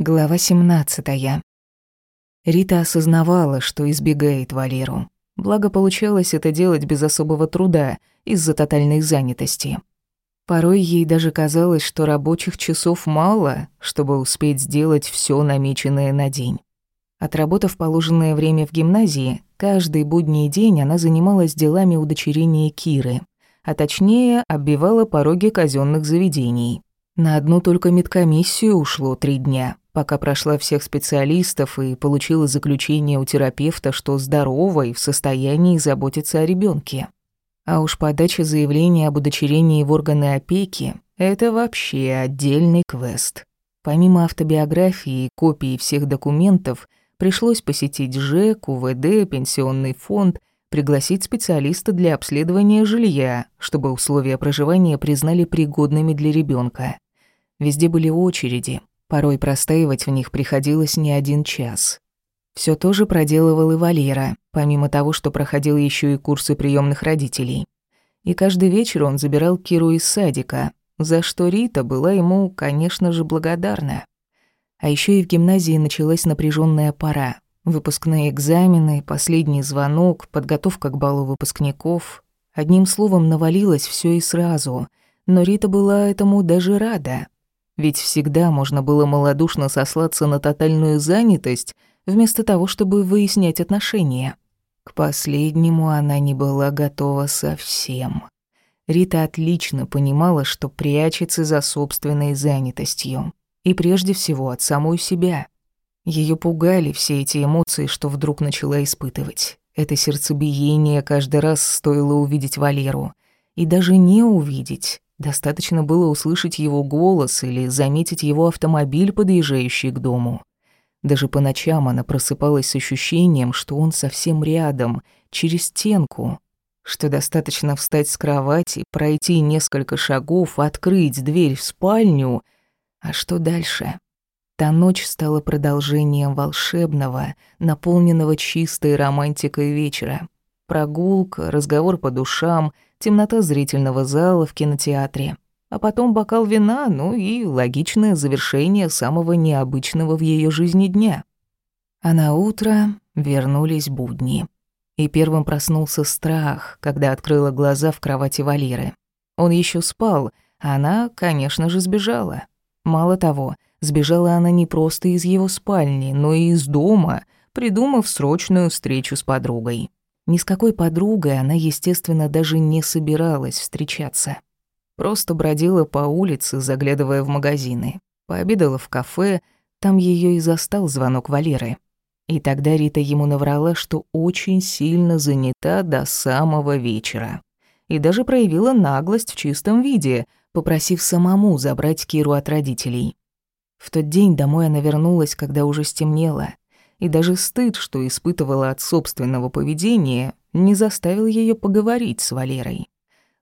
Глава 17. Рита осознавала, что избегает Валеру. Благо получалось это делать без особого труда из-за тотальной занятости. Порой ей даже казалось, что рабочих часов мало, чтобы успеть сделать все намеченное на день. Отработав положенное время в гимназии, каждый будний день она занималась делами удочерения Киры, а точнее оббивала пороги казенных заведений. На одну только медкомиссию ушло три дня, пока прошла всех специалистов и получила заключение у терапевта, что здорова и в состоянии заботиться о ребенке. А уж подача заявления об удочерении в органы опеки – это вообще отдельный квест. Помимо автобиографии и копии всех документов, пришлось посетить ЖЭК, УВД, пенсионный фонд, пригласить специалиста для обследования жилья, чтобы условия проживания признали пригодными для ребенка. Везде были очереди, порой простаивать в них приходилось не один час. Все то же проделывал и Валера, помимо того, что проходил еще и курсы приемных родителей. И каждый вечер он забирал Киру из садика, за что Рита была ему, конечно же, благодарна. А еще и в гимназии началась напряженная пора. Выпускные экзамены, последний звонок, подготовка к балу выпускников. Одним словом, навалилось все и сразу. Но Рита была этому даже рада. Ведь всегда можно было малодушно сослаться на тотальную занятость, вместо того, чтобы выяснять отношения. К последнему она не была готова совсем. Рита отлично понимала, что прячется за собственной занятостью. И прежде всего от самой себя. Ее пугали все эти эмоции, что вдруг начала испытывать. Это сердцебиение каждый раз стоило увидеть Валеру. И даже не увидеть, Достаточно было услышать его голос или заметить его автомобиль, подъезжающий к дому. Даже по ночам она просыпалась с ощущением, что он совсем рядом, через стенку, что достаточно встать с кровати, пройти несколько шагов, открыть дверь в спальню. А что дальше? Та ночь стала продолжением волшебного, наполненного чистой романтикой вечера. Прогулка, разговор по душам — темнота зрительного зала в кинотеатре, а потом бокал вина, ну и логичное завершение самого необычного в ее жизни дня. А на утро вернулись будни. И первым проснулся страх, когда открыла глаза в кровати Валеры. Он еще спал, а она, конечно же, сбежала. Мало того, сбежала она не просто из его спальни, но и из дома, придумав срочную встречу с подругой. Ни с какой подругой она, естественно, даже не собиралась встречаться. Просто бродила по улице, заглядывая в магазины. Пообедала в кафе, там ее и застал звонок Валеры. И тогда Рита ему наврала, что очень сильно занята до самого вечера. И даже проявила наглость в чистом виде, попросив самому забрать Киру от родителей. В тот день домой она вернулась, когда уже стемнело — и даже стыд, что испытывала от собственного поведения, не заставил ее поговорить с Валерой.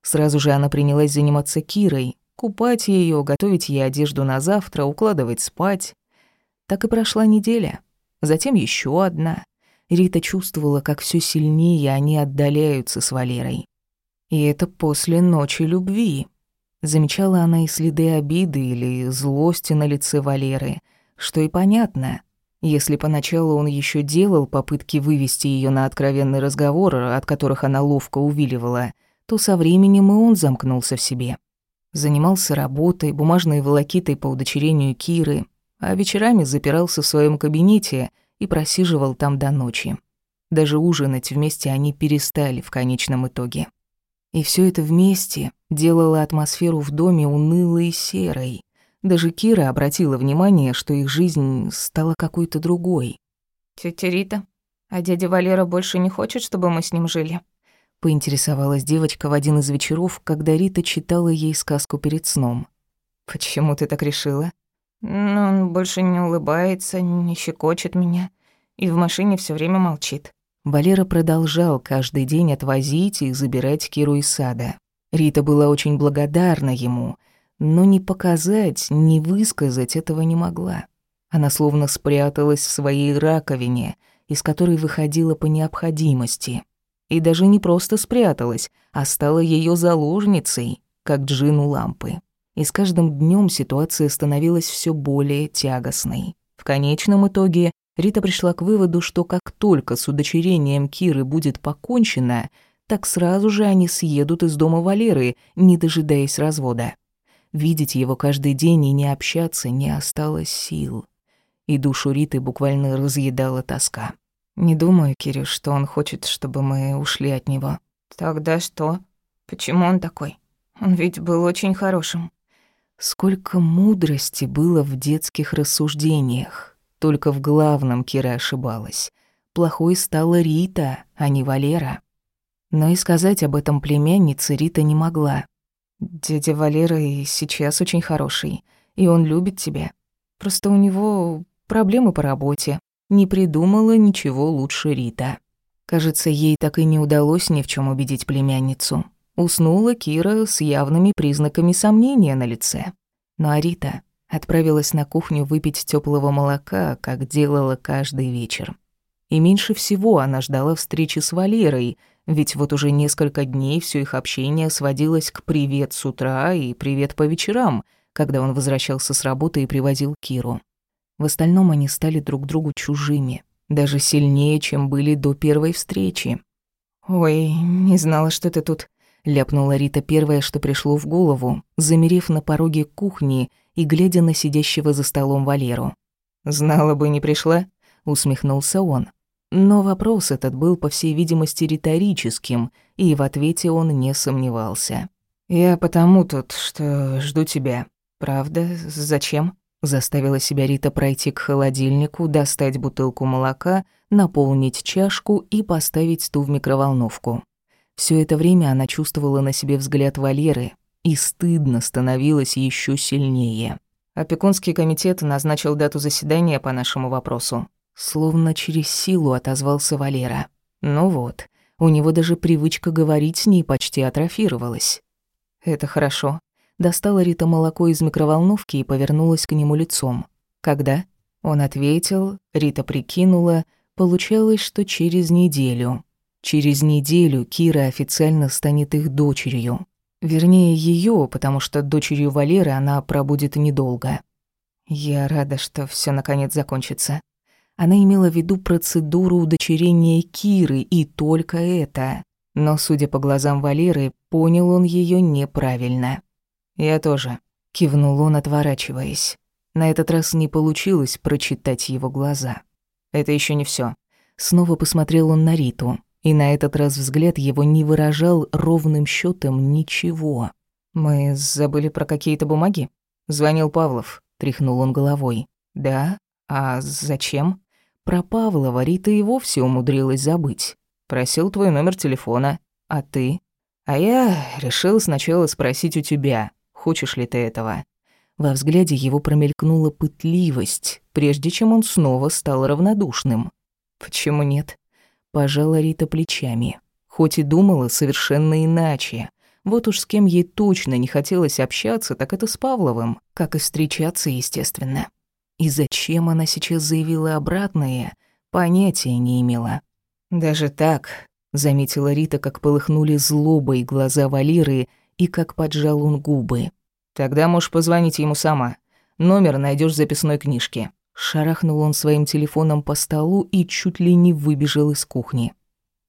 Сразу же она принялась заниматься Кирой, купать ее, готовить ей одежду на завтра, укладывать спать. Так и прошла неделя. Затем еще одна. Рита чувствовала, как все сильнее они отдаляются с Валерой. И это после ночи любви. Замечала она и следы обиды или злости на лице Валеры, что и понятно. Если поначалу он еще делал попытки вывести ее на откровенный разговор, от которых она ловко увиливала, то со временем и он замкнулся в себе. Занимался работой, бумажной волокитой по удочерению Киры, а вечерами запирался в своем кабинете и просиживал там до ночи. Даже ужинать вместе они перестали в конечном итоге. И все это вместе делало атмосферу в доме унылой и серой. Даже Кира обратила внимание, что их жизнь стала какой-то другой. «Тётя Рита, а дядя Валера больше не хочет, чтобы мы с ним жили?» Поинтересовалась девочка в один из вечеров, когда Рита читала ей сказку перед сном. «Почему ты так решила?» «Ну, он больше не улыбается, не щекочет меня и в машине все время молчит». Валера продолжал каждый день отвозить и забирать Киру из сада. Рита была очень благодарна ему — но ни показать, ни высказать этого не могла. Она словно спряталась в своей раковине, из которой выходила по необходимости. И даже не просто спряталась, а стала ее заложницей, как джин у лампы. И с каждым днем ситуация становилась все более тягостной. конечном итоге Рита пришла к выводу, что как только с удочерением Киры будет покончено, так сразу же они съедут из дома Валеры, не дожидаясь развода. Видеть его каждый день и не общаться не осталось сил. И душу Риты буквально разъедала тоска. «Не думаю, Кирюш, что он хочет, чтобы мы ушли от него». «Тогда что? Почему он такой? Он ведь был очень хорошим». Сколько мудрости было в детских рассуждениях. Только в главном Кира ошибалась. Плохой стала Рита, а не Валера. Но и сказать об этом племяннице Рита не могла. «Дядя Валера и сейчас очень хороший, и он любит тебя. Просто у него проблемы по работе. Не придумала ничего лучше Рита». Кажется, ей так и не удалось ни в чем убедить племянницу. Уснула Кира с явными признаками сомнения на лице. Но Арита отправилась на кухню выпить теплого молока, как делала каждый вечер. И меньше всего она ждала встречи с Валерой, ведь вот уже несколько дней все их общение сводилось к «привет с утра» и «привет по вечерам», когда он возвращался с работы и привозил Киру. В остальном они стали друг другу чужими, даже сильнее, чем были до первой встречи. «Ой, не знала, что ты тут», ляпнула Рита первое, что пришло в голову, замерев на пороге кухни и глядя на сидящего за столом Валеру. «Знала бы, не пришла?» — усмехнулся он. Но вопрос этот был, по всей видимости, риторическим, и в ответе он не сомневался. «Я потому тут, что жду тебя. Правда? Зачем?» Заставила себя Рита пройти к холодильнику, достать бутылку молока, наполнить чашку и поставить ту в микроволновку. Все это время она чувствовала на себе взгляд Валеры, и стыдно становилось еще сильнее. Опекунский комитет назначил дату заседания по нашему вопросу. Словно через силу отозвался Валера. Ну вот, у него даже привычка говорить с ней почти атрофировалась. Это хорошо. Достала Рита молоко из микроволновки и повернулась к нему лицом. Когда? Он ответил, Рита прикинула, получалось, что через неделю. Через неделю Кира официально станет их дочерью. Вернее, ее, потому что дочерью Валеры она пробудет недолго. Я рада, что все наконец закончится. Она имела в виду процедуру удочерения Киры и только это. Но, судя по глазам Валеры, понял он ее неправильно. «Я тоже», — кивнул он, отворачиваясь. На этот раз не получилось прочитать его глаза. «Это еще не все. Снова посмотрел он на Риту. И на этот раз взгляд его не выражал ровным счетом ничего. «Мы забыли про какие-то бумаги?» Звонил Павлов, тряхнул он головой. «Да? А зачем?» Про Павлова Рита и вовсе умудрилась забыть. Просил твой номер телефона. А ты? А я решил сначала спросить у тебя, хочешь ли ты этого. Во взгляде его промелькнула пытливость, прежде чем он снова стал равнодушным. «Почему нет?» Пожала Рита плечами. Хоть и думала совершенно иначе. Вот уж с кем ей точно не хотелось общаться, так это с Павловым, как и встречаться, естественно. И зачем она сейчас заявила обратное, понятия не имела. «Даже так», — заметила Рита, как полыхнули злобой глаза Валеры и как поджал он губы. «Тогда можешь позвонить ему сама. Номер найдешь в записной книжке». Шарахнул он своим телефоном по столу и чуть ли не выбежал из кухни.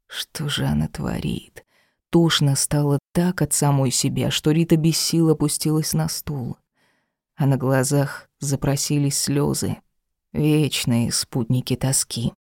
Что же она творит? Тошно стало так от самой себя, что Рита без сил опустилась на стул. А на глазах запросились слезы, вечные спутники тоски.